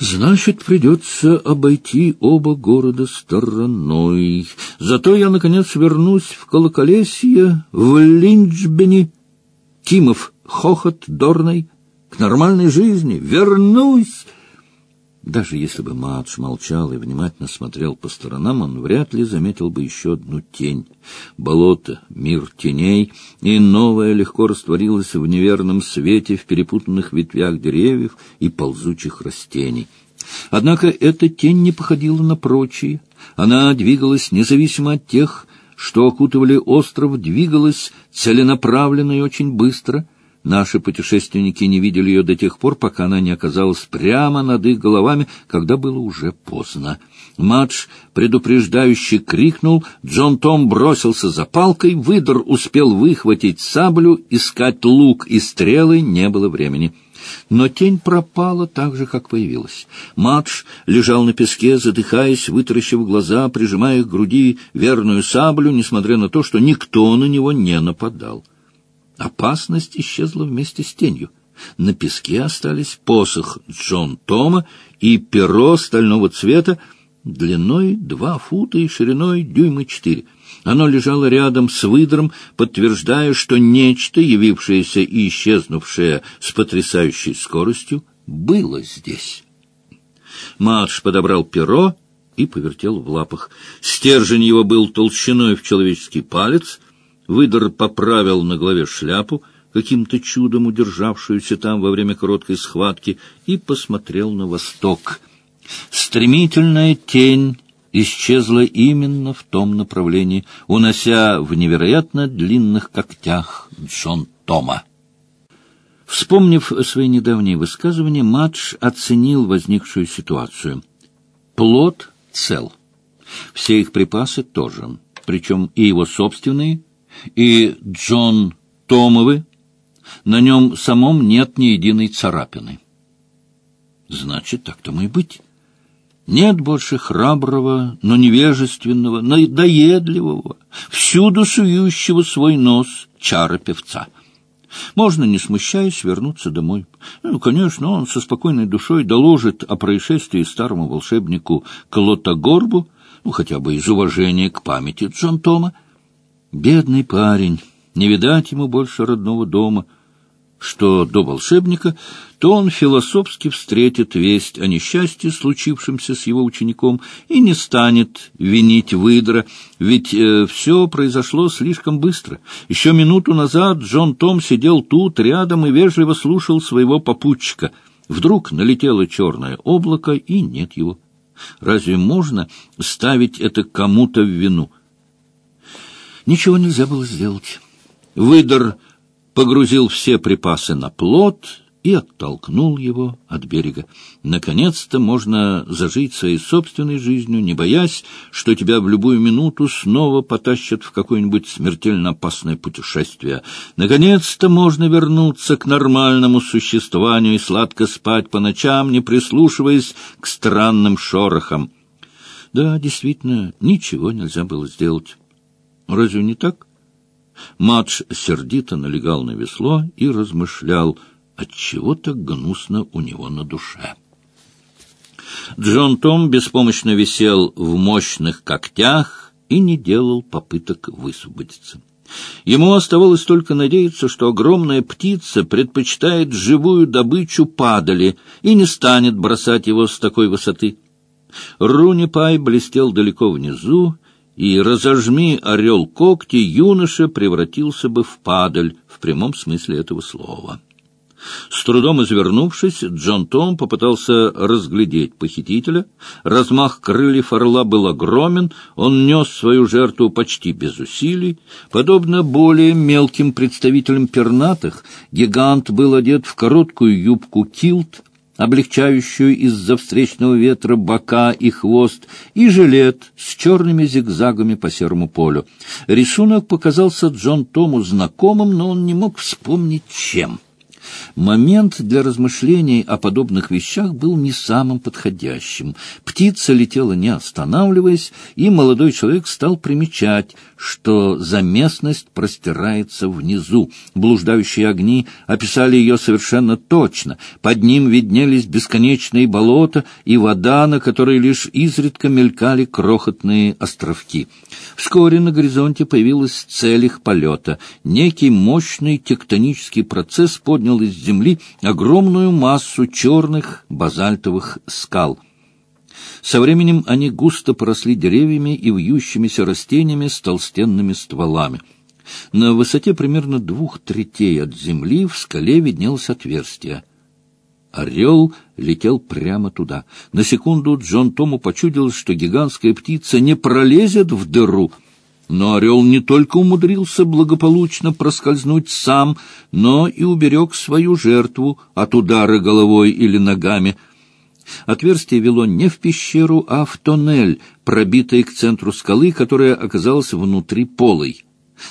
Значит, придется обойти оба города стороной. Зато я, наконец, вернусь в Колоколесье, в Линчбене, Тимов, хохот, Дорной, к нормальной жизни. Вернусь! Даже если бы Мадж молчал и внимательно смотрел по сторонам, он вряд ли заметил бы еще одну тень. Болото, мир теней, и новое легко растворилось в неверном свете в перепутанных ветвях деревьев и ползучих растений. Однако эта тень не походила на прочие. Она двигалась независимо от тех, что окутывали остров, двигалась целенаправленно и очень быстро — Наши путешественники не видели ее до тех пор, пока она не оказалась прямо над их головами, когда было уже поздно. Мадж предупреждающе крикнул, Джон Том бросился за палкой, выдор успел выхватить саблю, искать лук и стрелы не было времени. Но тень пропала так же, как появилась. Мадж лежал на песке, задыхаясь, вытаращив глаза, прижимая к груди верную саблю, несмотря на то, что никто на него не нападал. Опасность исчезла вместе с тенью. На песке остались посох Джон Тома и перо стального цвета, длиной два фута и шириной дюйма четыре. Оно лежало рядом с выдром, подтверждая, что нечто, явившееся и исчезнувшее с потрясающей скоростью, было здесь. Мадж подобрал перо и повертел в лапах. Стержень его был толщиной в человеческий палец — Выдор поправил на голове шляпу, каким-то чудом удержавшуюся там во время короткой схватки, и посмотрел на восток. Стремительная тень исчезла именно в том направлении, унося в невероятно длинных когтях Джон Тома. Вспомнив свои недавние высказывания, Мадж оценил возникшую ситуацию. Плод цел. Все их припасы тоже, причем и его собственные, и Джон Томовы, на нем самом нет ни единой царапины. Значит, так тому и быть. Нет больше храброго, но невежественного, надоедливого, всюду сующего свой нос чара-певца. Можно, не смущаясь, вернуться домой. Ну, конечно, он со спокойной душой доложит о происшествии старому волшебнику Клотогорбу, ну, хотя бы из уважения к памяти Джон Тома, Бедный парень, не видать ему больше родного дома. Что до волшебника, то он философски встретит весть о несчастье, случившемся с его учеником, и не станет винить выдра, ведь э, все произошло слишком быстро. Еще минуту назад Джон Том сидел тут, рядом, и вежливо слушал своего попутчика. Вдруг налетело черное облако, и нет его. Разве можно ставить это кому-то в вину? Ничего нельзя было сделать. Выдор погрузил все припасы на плот и оттолкнул его от берега. Наконец-то можно зажить своей собственной жизнью, не боясь, что тебя в любую минуту снова потащат в какое-нибудь смертельно опасное путешествие. Наконец-то можно вернуться к нормальному существованию и сладко спать по ночам, не прислушиваясь к странным шорохам. Да, действительно, ничего нельзя было сделать. Разве не так? Мадж сердито налегал на весло и размышлял, отчего так гнусно у него на душе. Джон Том беспомощно висел в мощных когтях и не делал попыток высвободиться. Ему оставалось только надеяться, что огромная птица предпочитает живую добычу падали и не станет бросать его с такой высоты. Руни Пай блестел далеко внизу, и разожми орел когти, юноша превратился бы в падаль в прямом смысле этого слова. С трудом извернувшись, Джон Том попытался разглядеть похитителя. Размах крыльев орла был огромен, он нес свою жертву почти без усилий. Подобно более мелким представителям пернатых, гигант был одет в короткую юбку килт, облегчающую из-за встречного ветра бока и хвост, и жилет с черными зигзагами по серому полю. Рисунок показался Джон Тому знакомым, но он не мог вспомнить, чем. Момент для размышлений о подобных вещах был не самым подходящим. Птица летела не останавливаясь, и молодой человек стал примечать, что за местность простирается внизу. Блуждающие огни описали ее совершенно точно. Под ним виднелись бесконечные болота и вода, на которой лишь изредка мелькали крохотные островки. Вскоре на горизонте появилась цель их полета. Некий мощный тектонический процесс поднял из земли огромную массу черных базальтовых скал. Со временем они густо поросли деревьями и вьющимися растениями с толстенными стволами. На высоте примерно двух третей от земли в скале виднелось отверстие. Орел летел прямо туда. На секунду Джон Тому почудилось, что гигантская птица не пролезет в дыру — но орел не только умудрился благополучно проскользнуть сам, но и уберег свою жертву от удара головой или ногами. Отверстие вело не в пещеру, а в тоннель, пробитый к центру скалы, которая оказалась внутри полой.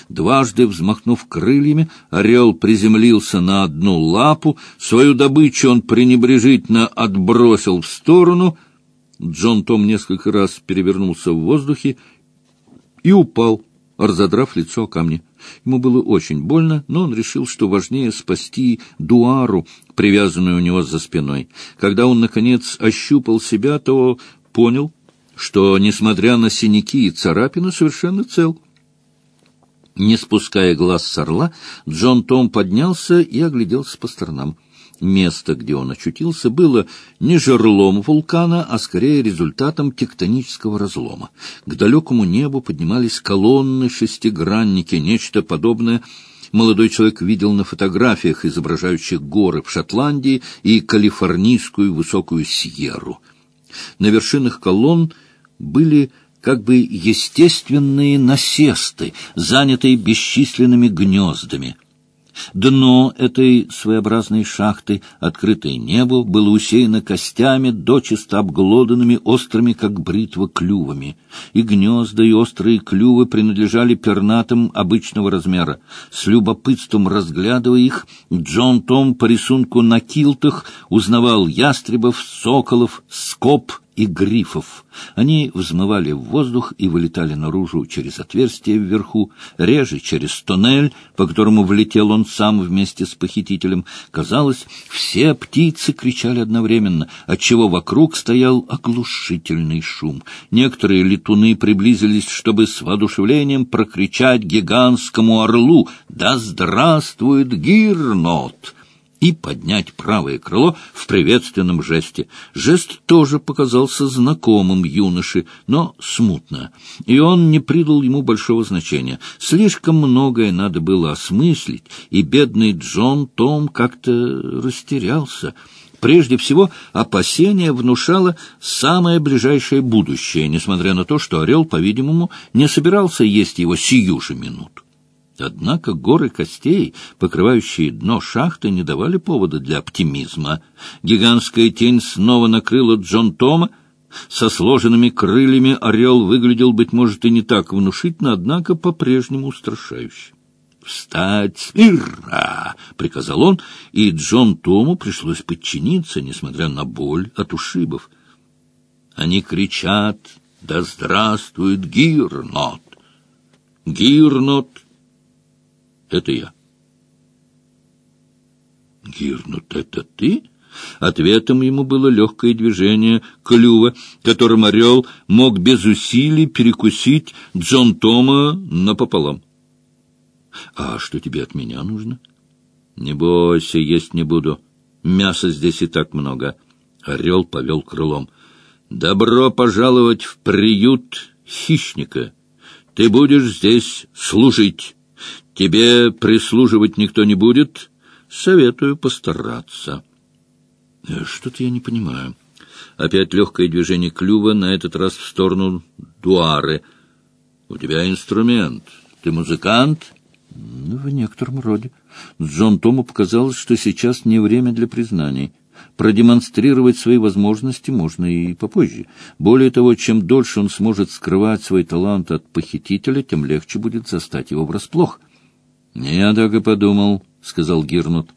Дважды взмахнув крыльями, орел приземлился на одну лапу, свою добычу он пренебрежительно отбросил в сторону. Джон Том несколько раз перевернулся в воздухе и упал, разодрав лицо о камни. Ему было очень больно, но он решил, что важнее спасти Дуару, привязанную у него за спиной. Когда он, наконец, ощупал себя, то понял, что, несмотря на синяки и царапины, совершенно цел. Не спуская глаз с орла, Джон Том поднялся и огляделся по сторонам. Место, где он очутился, было не жерлом вулкана, а скорее результатом тектонического разлома. К далекому небу поднимались колонны, шестигранники, нечто подобное молодой человек видел на фотографиях, изображающих горы в Шотландии и калифорнийскую высокую Сьерру. На вершинах колонн были как бы естественные насесты, занятые бесчисленными гнездами — Дно этой своеобразной шахты, открытое небо, было усеяно костями, дочисто обглоданными острыми, как бритва, клювами. И гнезда, и острые клювы принадлежали пернатым обычного размера. С любопытством разглядывая их, Джон Том по рисунку на килтах узнавал ястребов, соколов, скоб и грифов. Они взмывали в воздух и вылетали наружу через отверстие вверху, реже через тоннель, по которому влетел он сам вместе с похитителем. Казалось, все птицы кричали одновременно, отчего вокруг стоял оглушительный шум. Некоторые летуны приблизились, чтобы с воодушевлением прокричать гигантскому орлу «Да здравствует Гирнот!» И поднять правое крыло в приветственном жесте. Жест тоже показался знакомым юноше, но смутно, и он не придал ему большого значения. Слишком многое надо было осмыслить, и бедный Джон Том как-то растерялся. Прежде всего, опасение внушало самое ближайшее будущее, несмотря на то, что орел, по-видимому, не собирался есть его сию же минуту. Однако горы костей, покрывающие дно шахты, не давали повода для оптимизма. Гигантская тень снова накрыла Джон Тома. Со сложенными крыльями орел выглядел, быть может, и не так внушительно, однако по-прежнему устрашающе. «Встать смирно!» — приказал он, и Джон Тому пришлось подчиниться, несмотря на боль от ушибов. Они кричат «Да здравствует Гирнот!» Гирнот это я. Гирнут, это ты? Ответом ему было легкое движение клюва, которым орел мог без усилий перекусить Джон Тома напополам. — А что тебе от меня нужно? — Не бойся, есть не буду. Мяса здесь и так много. Орел повел крылом. — Добро пожаловать в приют хищника. Ты будешь здесь служить. Тебе прислуживать никто не будет. Советую постараться. Э, что-то я не понимаю. Опять легкое движение клюва, на этот раз в сторону дуары. У тебя инструмент. Ты музыкант? Ну, в некотором роде. Джон Тому показалось, что сейчас не время для признаний. Продемонстрировать свои возможности можно и попозже. Более того, чем дольше он сможет скрывать свой талант от похитителя, тем легче будет застать его врасплох. — Я так и подумал, — сказал Гирнут.